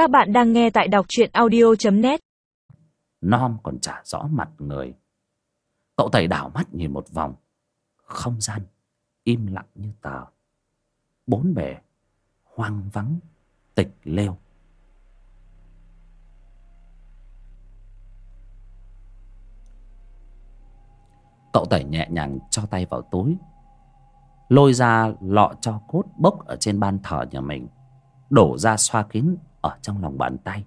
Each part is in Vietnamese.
Các bạn đang nghe tại đọc truyện audio.net nom còn chả rõ mặt người. Cậu tẩy đảo mắt nhìn một vòng. Không gian Im lặng như tờ. Bốn bề Hoang vắng, Tịch lêu. Cậu tẩy nhẹ nhàng cho tay vào túi, Lôi ra lọ cho cốt bốc ở trên ban thờ nhà mình, Đổ ra xoa kín ở trong lòng bàn tay.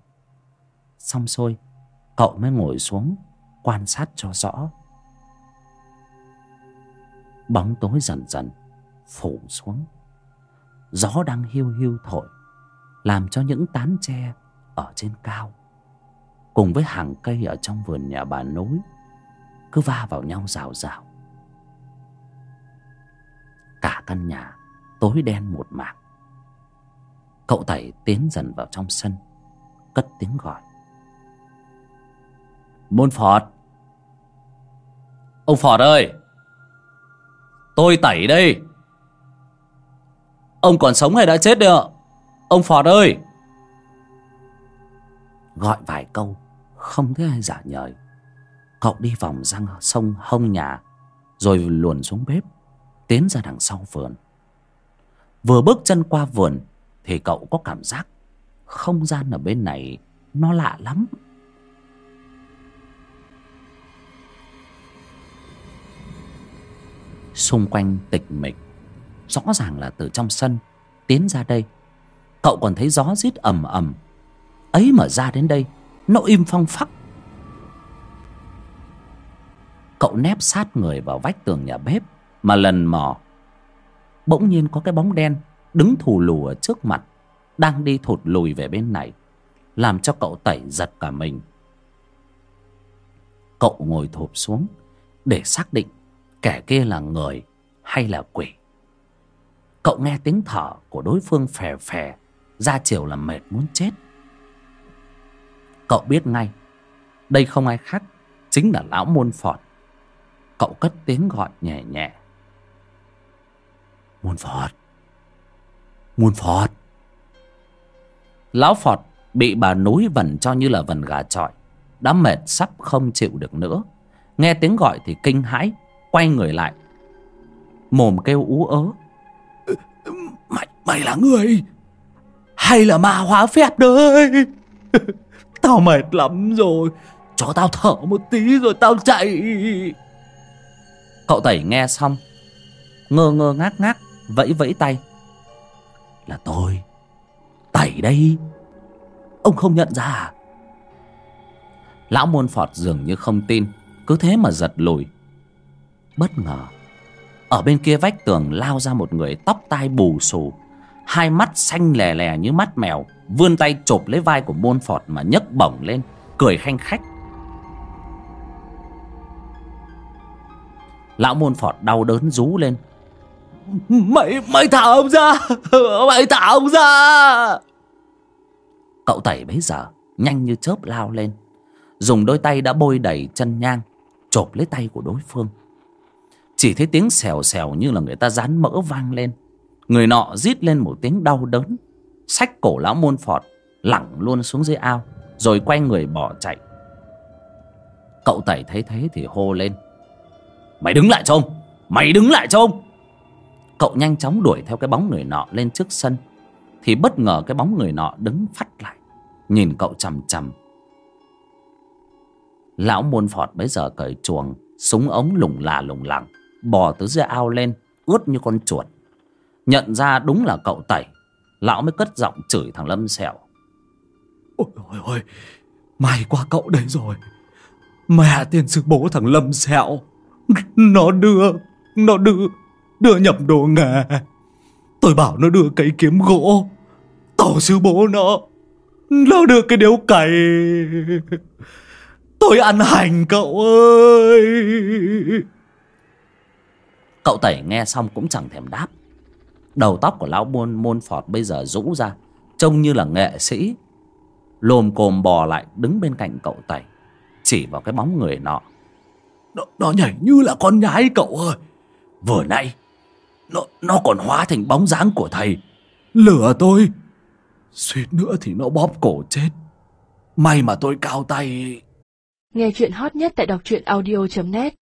Xong xuôi, Cậu mới ngồi xuống, Quan sát cho rõ. Bóng tối dần dần Phủ xuống. Gió đang hiu hiu thổi, Làm cho những tán tre Ở trên cao, Cùng với hàng cây ở trong vườn nhà bà nối Cứ va vào nhau rào rào. Cả căn nhà Tối đen một mảng Cậu Tẩy tiến dần vào trong sân, Cất tiếng gọi. Môn Phọt. Ông Phọt ơi, Tôi Tẩy đây. Ông còn sống hay đã chết đấy ạ, Ông Phọt ơi. Gọi vài câu, Không thấy ai giả nhời. Cậu đi vòng răng sông hông nhà, Rồi luồn xuống bếp, Tiến ra đằng sau vườn. Vừa bước chân qua vườn thì cậu có cảm giác Không gian ở bên này Nó lạ lắm. Xung quanh tịch mịch, Rõ ràng là từ trong sân Tiến ra đây. Cậu còn thấy gió rít ầm ầm. Ấy mà ra đến đây, Nó im phăng phắc. Cậu nép sát người vào vách tường nhà bếp Mà lần mò. Bỗng nhiên có cái bóng đen Đứng thù lù ở trước mặt, Đang đi thụt lùi về bên này, Làm cho cậu tẩy giật cả mình. Cậu ngồi thụp xuống Để xác định Kẻ kia là người hay là quỷ. Cậu nghe tiếng thở của đối phương phè phè, Ra chiều là mệt muốn chết. Cậu biết ngay, Đây không ai khác Chính là lão môn phọt. Cậu cất tiếng gọi nhẹ nhẹ. Môn phọt? Môn phọt. Lão phọt bị bà núi vần cho như là vần gà trọi Đã mệt sắp không chịu được nữa. Nghe tiếng gọi thì kinh hãi Quay người lại Mồm kêu ú ớ. Mày, mày là người Hay là ma hóa phép đấy? Tao mệt lắm rồi Cho tao thở một tí rồi tao chạy. Cậu tẩy nghe xong Ngơ ngơ ngác ngác Vẫy vẫy tay là tôi. Tẩy đây. Ông không nhận ra à? Lão môn phọt dường như không tin, Cứ thế mà giật lùi. Bất ngờ, Ở bên kia vách tường lao ra một người tóc tai bù xù, Hai mắt xanh lè lè như mắt mèo, Vươn tay chộp lấy vai của môn phọt mà nhấc bổng lên, Cười khanh khách. Lão môn phọt đau đớn rú lên Mày, mày thả ông ra. Mày thả ông ra. Cậu tẩy bấy giờ Nhanh như chớp lao lên. Dùng đôi tay đã bôi đầy chân nhang Chộp lấy tay của đối phương. Chỉ thấy tiếng xèo xèo như là người ta dán mỡ vang lên. Người nọ rít lên một tiếng đau đớn. Xách cổ lão môn phọt Lẳng luôn xuống dưới ao Rồi quay người bỏ chạy. Cậu tẩy thấy thế thì hô lên. Mày đứng lại cho ông! Mày đứng lại cho ông! Cậu nhanh chóng đuổi theo cái bóng người nọ lên trước sân, Thì bất ngờ cái bóng người nọ đứng phát lại, Nhìn cậu chằm chằm. Lão môn phọt bấy giờ cởi chuồng, Súng ống lủng là lủng lẳng, Bò từ dưới ao lên, Ướt như con chuột. Nhận ra đúng là cậu tẩy, Lão mới cất giọng chửi thằng Lâm Sẹo. Ôi ôi ôi, May quá cậu đây rồi. Mẹ tiền sư bố thằng Lâm Sẹo, Nó đưa Nó đưa. Đưa nhầm đồ nghề Tôi bảo nó đưa cây kiếm gỗ. Tổ sư bố nó. Nó đưa cái điếu cày. Tôi ăn hành cậu ơi. Cậu tẩy nghe xong cũng chẳng thèm đáp. Đầu tóc của lão môn môn phọt bây giờ rũ ra Trông như là nghệ sĩ. Lồm cồm bò lại đứng bên cạnh cậu tẩy Chỉ vào cái bóng người nọ. Nó, nó nhảy như là con nhái cậu ơi. Vừa nãy nó, nó còn hóa thành bóng dáng của thầy. Lửa tôi. Suýt nữa thì nó bóp cổ chết. May mà tôi cao tay. Nghe chuyện hot nhất tại đọc truyện audio.net